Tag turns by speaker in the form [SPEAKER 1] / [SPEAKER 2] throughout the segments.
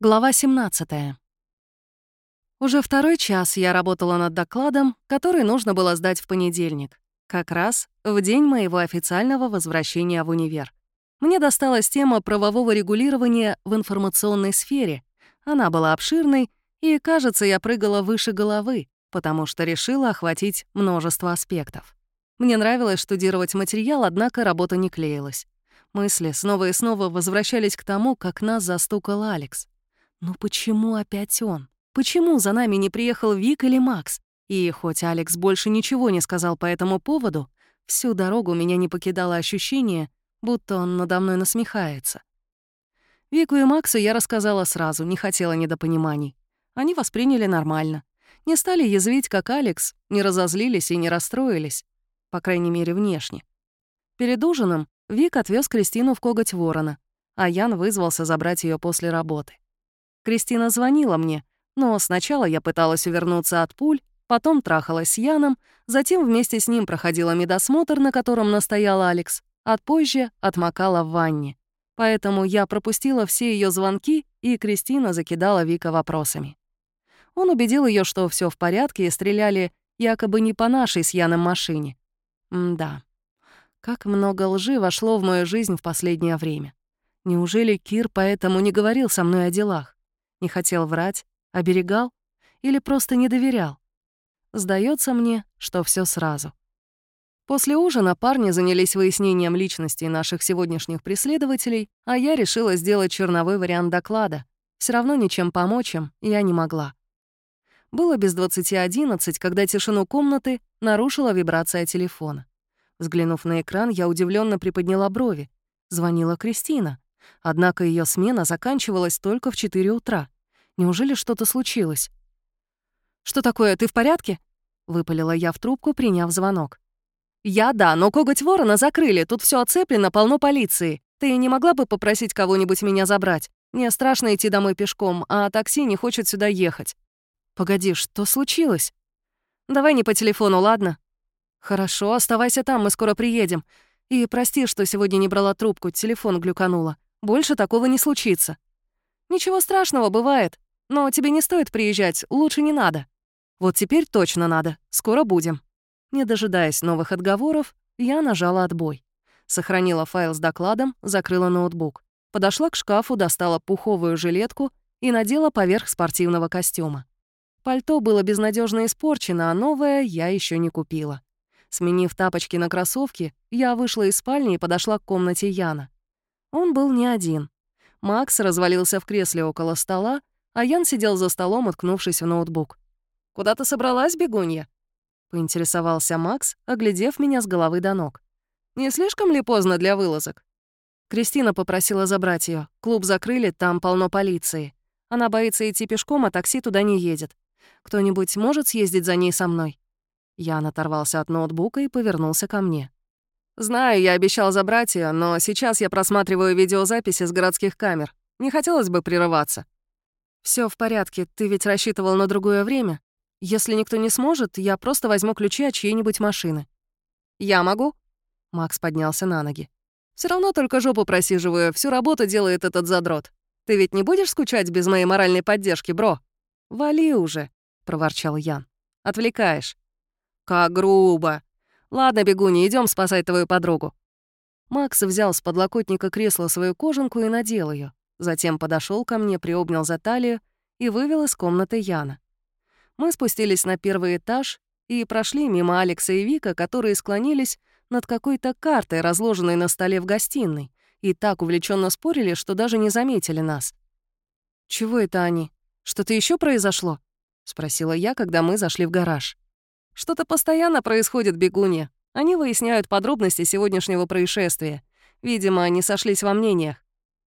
[SPEAKER 1] Глава 17. Уже второй час я работала над докладом, который нужно было сдать в понедельник, как раз в день моего официального возвращения в универ. Мне досталась тема правового регулирования в информационной сфере. Она была обширной, и, кажется, я прыгала выше головы, потому что решила охватить множество аспектов. Мне нравилось штудировать материал, однако работа не клеилась. Мысли снова и снова возвращались к тому, как нас застукал Алекс. Но почему опять он? Почему за нами не приехал Вик или Макс? И хоть Алекс больше ничего не сказал по этому поводу, всю дорогу меня не покидало ощущение, будто он надо мной насмехается. Вику и Максу я рассказала сразу, не хотела недопониманий. Они восприняли нормально. Не стали язвить, как Алекс, не разозлились и не расстроились. По крайней мере, внешне. Перед ужином Вик отвез Кристину в коготь ворона, а Ян вызвался забрать ее после работы. Кристина звонила мне, но сначала я пыталась увернуться от пуль, потом трахалась с Яном, затем вместе с ним проходила медосмотр, на котором настоял Алекс, а позже отмокала в ванне. Поэтому я пропустила все ее звонки, и Кристина закидала Вика вопросами. Он убедил ее, что все в порядке, и стреляли якобы не по нашей с Яном машине. М да. Как много лжи вошло в мою жизнь в последнее время. Неужели Кир поэтому не говорил со мной о делах? Не хотел врать, оберегал или просто не доверял? Сдается мне, что все сразу. После ужина парни занялись выяснением личности наших сегодняшних преследователей, а я решила сделать черновой вариант доклада. Все равно ничем помочь им я не могла. Было без 20.11, когда тишину комнаты нарушила вибрация телефона. Взглянув на экран, я удивленно приподняла брови. Звонила Кристина. Однако ее смена заканчивалась только в 4 утра. Неужели что-то случилось? «Что такое, ты в порядке?» — выпалила я в трубку, приняв звонок. «Я да, но коготь ворона закрыли, тут все оцеплено, полно полиции. Ты не могла бы попросить кого-нибудь меня забрать? Мне страшно идти домой пешком, а такси не хочет сюда ехать». «Погоди, что случилось?» «Давай не по телефону, ладно?» «Хорошо, оставайся там, мы скоро приедем. И прости, что сегодня не брала трубку, телефон глюканула. Больше такого не случится. Ничего страшного, бывает. Но тебе не стоит приезжать, лучше не надо. Вот теперь точно надо, скоро будем. Не дожидаясь новых отговоров, я нажала отбой. Сохранила файл с докладом, закрыла ноутбук. Подошла к шкафу, достала пуховую жилетку и надела поверх спортивного костюма. Пальто было безнадежно испорчено, а новое я еще не купила. Сменив тапочки на кроссовки, я вышла из спальни и подошла к комнате Яна. Он был не один. Макс развалился в кресле около стола, а Ян сидел за столом, уткнувшись в ноутбук. «Куда ты собралась, бегунья?» — поинтересовался Макс, оглядев меня с головы до ног. «Не слишком ли поздно для вылазок?» Кристина попросила забрать ее. Клуб закрыли, там полно полиции. Она боится идти пешком, а такси туда не едет. Кто-нибудь может съездить за ней со мной?» Ян оторвался от ноутбука и повернулся ко мне. «Знаю, я обещал забрать ее, но сейчас я просматриваю видеозаписи с городских камер. Не хотелось бы прерываться». Все в порядке, ты ведь рассчитывал на другое время. Если никто не сможет, я просто возьму ключи от чьей-нибудь машины». «Я могу?» Макс поднялся на ноги. Все равно только жопу просиживаю, всю работу делает этот задрот. Ты ведь не будешь скучать без моей моральной поддержки, бро?» «Вали уже», — проворчал Ян. «Отвлекаешь». «Как грубо!» «Ладно, бегуни, идем спасать твою подругу». Макс взял с подлокотника кресла свою кожанку и надел ее. Затем подошел ко мне, приобнял за талию и вывел из комнаты Яна. Мы спустились на первый этаж и прошли мимо Алекса и Вика, которые склонились над какой-то картой, разложенной на столе в гостиной, и так увлеченно спорили, что даже не заметили нас. «Чего это они? Что-то еще произошло?» — спросила я, когда мы зашли в гараж. Что-то постоянно происходит, бегунья. Они выясняют подробности сегодняшнего происшествия. Видимо, они сошлись во мнениях.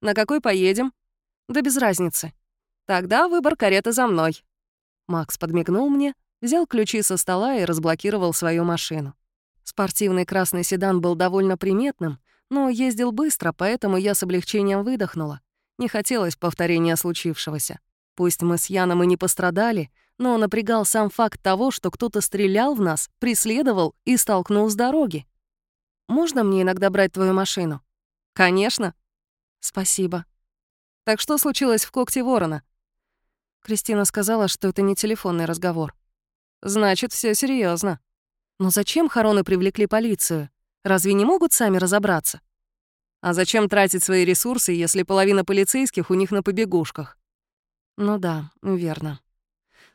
[SPEAKER 1] На какой поедем? Да без разницы. Тогда выбор кареты за мной. Макс подмигнул мне, взял ключи со стола и разблокировал свою машину. Спортивный красный седан был довольно приметным, но ездил быстро, поэтому я с облегчением выдохнула. Не хотелось повторения случившегося. Пусть мы с Яном и не пострадали, но напрягал сам факт того, что кто-то стрелял в нас, преследовал и столкнул с дороги. «Можно мне иногда брать твою машину?» «Конечно». «Спасибо». Так что случилось в когте ворона? Кристина сказала, что это не телефонный разговор. Значит, все серьезно. Но зачем Хароны привлекли полицию? Разве не могут сами разобраться? А зачем тратить свои ресурсы, если половина полицейских у них на побегушках? Ну да, верно.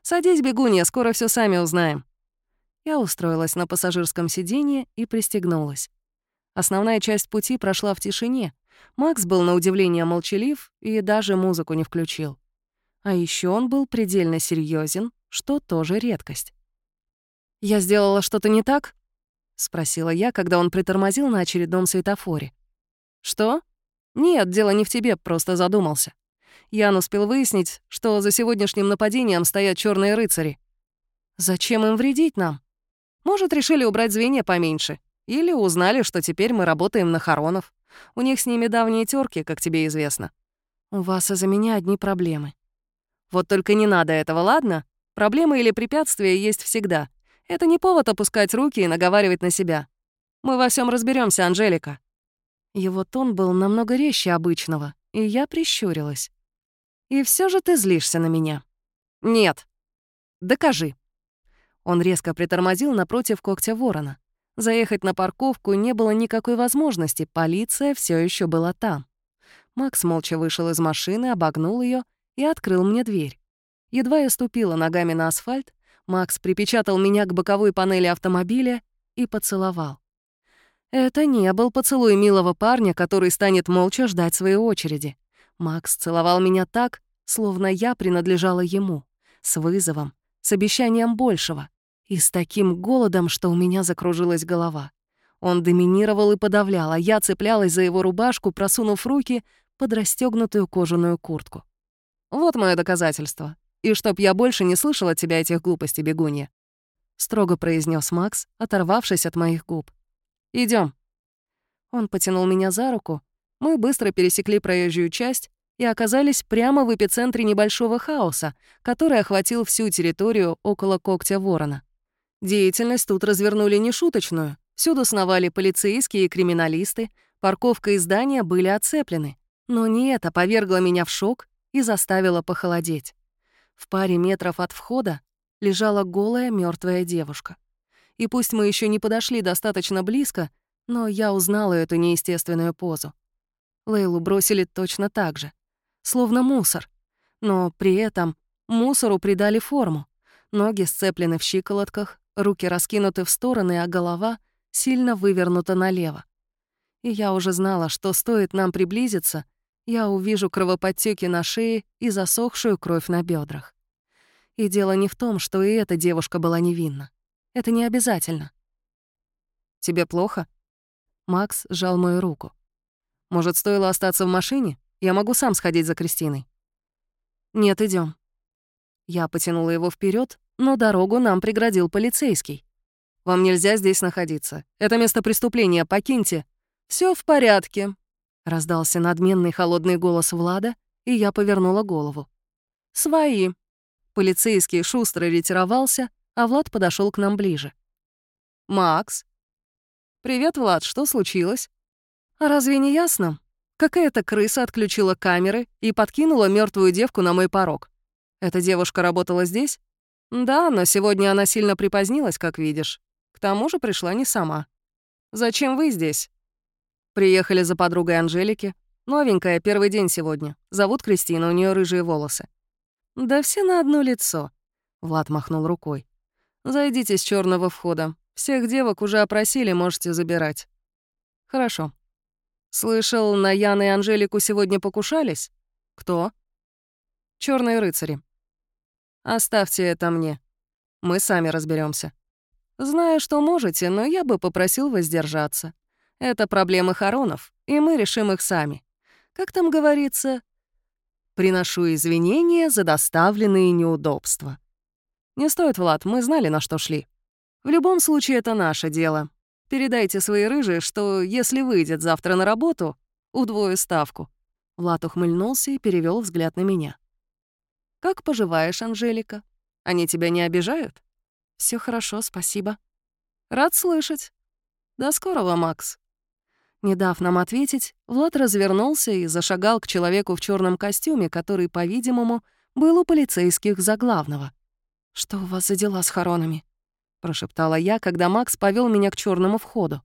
[SPEAKER 1] Садись, бегунья, скоро все сами узнаем. Я устроилась на пассажирском сиденье и пристегнулась. Основная часть пути прошла в тишине. Макс был на удивление молчалив и даже музыку не включил. А еще он был предельно серьезен, что тоже редкость. «Я сделала что-то не так?» — спросила я, когда он притормозил на очередном светофоре. «Что?» «Нет, дело не в тебе, просто задумался. Ян успел выяснить, что за сегодняшним нападением стоят черные рыцари. Зачем им вредить нам? Может, решили убрать звенья поменьше. Или узнали, что теперь мы работаем на Харонов. У них с ними давние терки, как тебе известно. У вас из-за меня одни проблемы. Вот только не надо этого, ладно? Проблемы или препятствия есть всегда. Это не повод опускать руки и наговаривать на себя. Мы во всем разберемся, Анжелика». Его тон был намного резче обычного, и я прищурилась. «И все же ты злишься на меня». «Нет». «Докажи». Он резко притормозил напротив когтя ворона. Заехать на парковку не было никакой возможности, полиция все еще была там. Макс молча вышел из машины, обогнул ее и открыл мне дверь. Едва я ступила ногами на асфальт, Макс припечатал меня к боковой панели автомобиля и поцеловал. Это не был поцелуй милого парня, который станет молча ждать своей очереди. Макс целовал меня так, словно я принадлежала ему, с вызовом, с обещанием большего и с таким голодом, что у меня закружилась голова. Он доминировал и подавлял, а я цеплялась за его рубашку, просунув руки под расстёгнутую кожаную куртку. «Вот мое доказательство. И чтоб я больше не слышала тебя этих глупостей, бегунья», — строго произнес Макс, оторвавшись от моих губ. Идем. Он потянул меня за руку, мы быстро пересекли проезжую часть и оказались прямо в эпицентре небольшого хаоса, который охватил всю территорию около когтя ворона. Деятельность тут развернули нешуточную. Всюду сновали полицейские и криминалисты, парковка и здания были оцеплены. Но не это повергло меня в шок и заставило похолодеть. В паре метров от входа лежала голая мертвая девушка. И пусть мы еще не подошли достаточно близко, но я узнала эту неестественную позу. Лейлу бросили точно так же. Словно мусор. Но при этом мусору придали форму. Ноги сцеплены в щиколотках, руки раскинуты в стороны, а голова сильно вывернута налево. И я уже знала, что стоит нам приблизиться, я увижу кровоподтеки на шее и засохшую кровь на бедрах. И дело не в том, что и эта девушка была невинна. Это не обязательно. «Тебе плохо?» Макс сжал мою руку. «Может, стоило остаться в машине? Я могу сам сходить за Кристиной». «Нет, идем. Я потянула его вперед, но дорогу нам преградил полицейский. «Вам нельзя здесь находиться. Это место преступления, покиньте». Все в порядке», — раздался надменный холодный голос Влада, и я повернула голову. «Свои». Полицейский шустро ретировался, а Влад подошел к нам ближе. «Макс?» «Привет, Влад, что случилось?» «А разве не ясно? Какая-то крыса отключила камеры и подкинула мертвую девку на мой порог. Эта девушка работала здесь? Да, но сегодня она сильно припозднилась, как видишь. К тому же пришла не сама. Зачем вы здесь? Приехали за подругой Анжелики. Новенькая, первый день сегодня. Зовут Кристина, у нее рыжие волосы. Да все на одно лицо. Влад махнул рукой. Зайдите с черного входа. Всех девок уже опросили, можете забирать. Хорошо. Слышал, на Яна и Анжелику сегодня покушались? Кто? Черные рыцари. Оставьте это мне. Мы сами разберемся. Знаю, что можете, но я бы попросил воздержаться. Это проблемы Харонов, и мы решим их сами. Как там говорится? Приношу извинения за доставленные неудобства. Не стоит, Влад, мы знали, на что шли. В любом случае, это наше дело. Передайте своей рыжей, что если выйдет завтра на работу, удвою ставку». Влад ухмыльнулся и перевел взгляд на меня. «Как поживаешь, Анжелика? Они тебя не обижают?» Все хорошо, спасибо». «Рад слышать. До скорого, Макс». Не дав нам ответить, Влад развернулся и зашагал к человеку в черном костюме, который, по-видимому, был у полицейских за главного. «Что у вас за дела с хоронами?» — прошептала я, когда Макс повел меня к черному входу.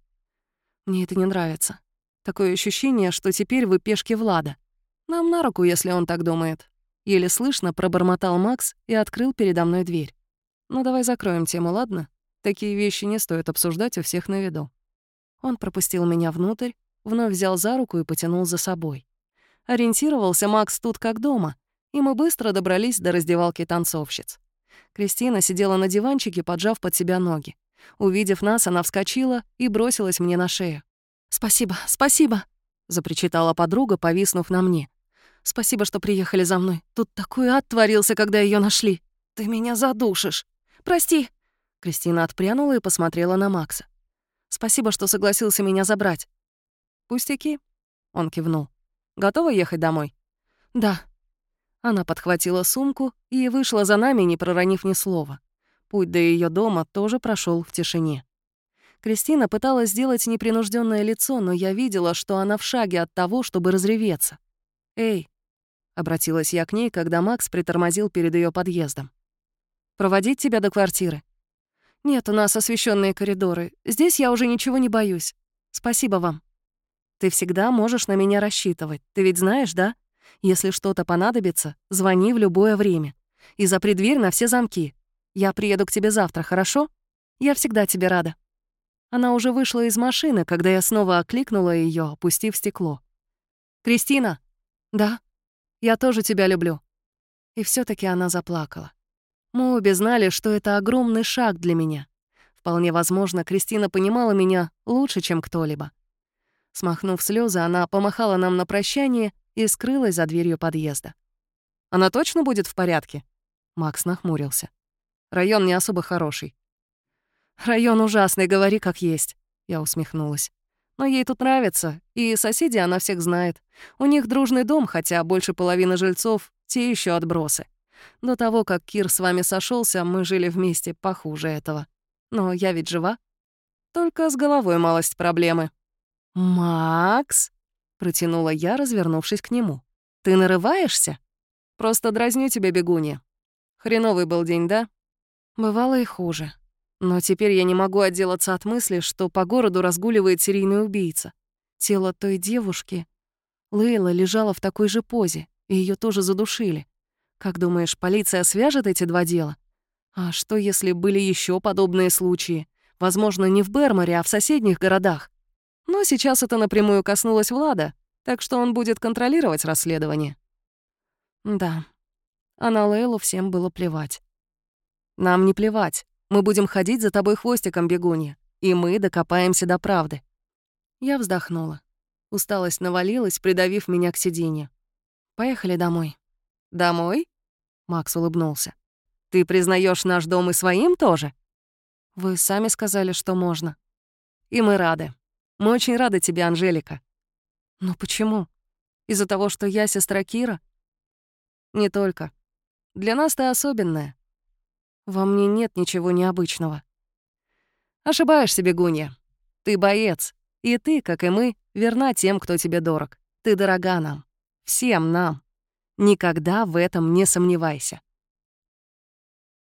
[SPEAKER 1] «Мне это не нравится. Такое ощущение, что теперь вы пешки Влада. Нам на руку, если он так думает». Еле слышно пробормотал Макс и открыл передо мной дверь. «Ну давай закроем тему, ладно? Такие вещи не стоит обсуждать у всех на виду». Он пропустил меня внутрь, вновь взял за руку и потянул за собой. Ориентировался Макс тут как дома, и мы быстро добрались до раздевалки танцовщиц. Кристина сидела на диванчике, поджав под себя ноги. Увидев нас, она вскочила и бросилась мне на шею. «Спасибо, спасибо!» — запричитала подруга, повиснув на мне. «Спасибо, что приехали за мной. Тут такой ад творился, когда ее нашли. Ты меня задушишь. Прости!» Кристина отпрянула и посмотрела на Макса. Спасибо, что согласился меня забрать». «Пустяки», — он кивнул. «Готова ехать домой?» «Да». Она подхватила сумку и вышла за нами, не проронив ни слова. Путь до ее дома тоже прошел в тишине. Кристина пыталась сделать непринужденное лицо, но я видела, что она в шаге от того, чтобы разреветься. «Эй!» — обратилась я к ней, когда Макс притормозил перед ее подъездом. «Проводить тебя до квартиры?» «Нет, у нас освещенные коридоры. Здесь я уже ничего не боюсь. Спасибо вам. Ты всегда можешь на меня рассчитывать. Ты ведь знаешь, да? Если что-то понадобится, звони в любое время. И запри дверь на все замки. Я приеду к тебе завтра, хорошо? Я всегда тебе рада». Она уже вышла из машины, когда я снова окликнула ее, опустив стекло. «Кристина!» «Да, я тоже тебя люблю». И все таки она заплакала. Мы обе знали, что это огромный шаг для меня. Вполне возможно, Кристина понимала меня лучше, чем кто-либо. Смахнув слезы, она помахала нам на прощание и скрылась за дверью подъезда. «Она точно будет в порядке?» Макс нахмурился. «Район не особо хороший». «Район ужасный, говори как есть», — я усмехнулась. «Но ей тут нравится, и соседи она всех знает. У них дружный дом, хотя больше половины жильцов — те еще отбросы. До того, как Кир с вами сошелся, мы жили вместе похуже этого. Но я ведь жива. Только с головой малость проблемы. «Макс?» — протянула я, развернувшись к нему. «Ты нарываешься? Просто дразню тебя, бегунья. Хреновый был день, да?» Бывало и хуже. Но теперь я не могу отделаться от мысли, что по городу разгуливает серийный убийца. Тело той девушки... Лейла лежала в такой же позе, и ее тоже задушили. Как думаешь, полиция свяжет эти два дела? А что, если были еще подобные случаи? Возможно, не в Берморе, а в соседних городах. Но сейчас это напрямую коснулось Влада, так что он будет контролировать расследование. Да, а на Лейлу всем было плевать. Нам не плевать. Мы будем ходить за тобой хвостиком, бегунья, и мы докопаемся до правды. Я вздохнула. Усталость навалилась, придавив меня к сиденью. Поехали домой. Домой? Макс улыбнулся. «Ты признаешь наш дом и своим тоже?» «Вы сами сказали, что можно». «И мы рады. Мы очень рады тебе, Анжелика». «Но почему? Из-за того, что я сестра Кира?» «Не только. Для нас ты особенная. Во мне нет ничего необычного». «Ошибаешься, бегунья. Ты боец. И ты, как и мы, верна тем, кто тебе дорог. Ты дорога нам. Всем нам. Никогда в этом не сомневайся.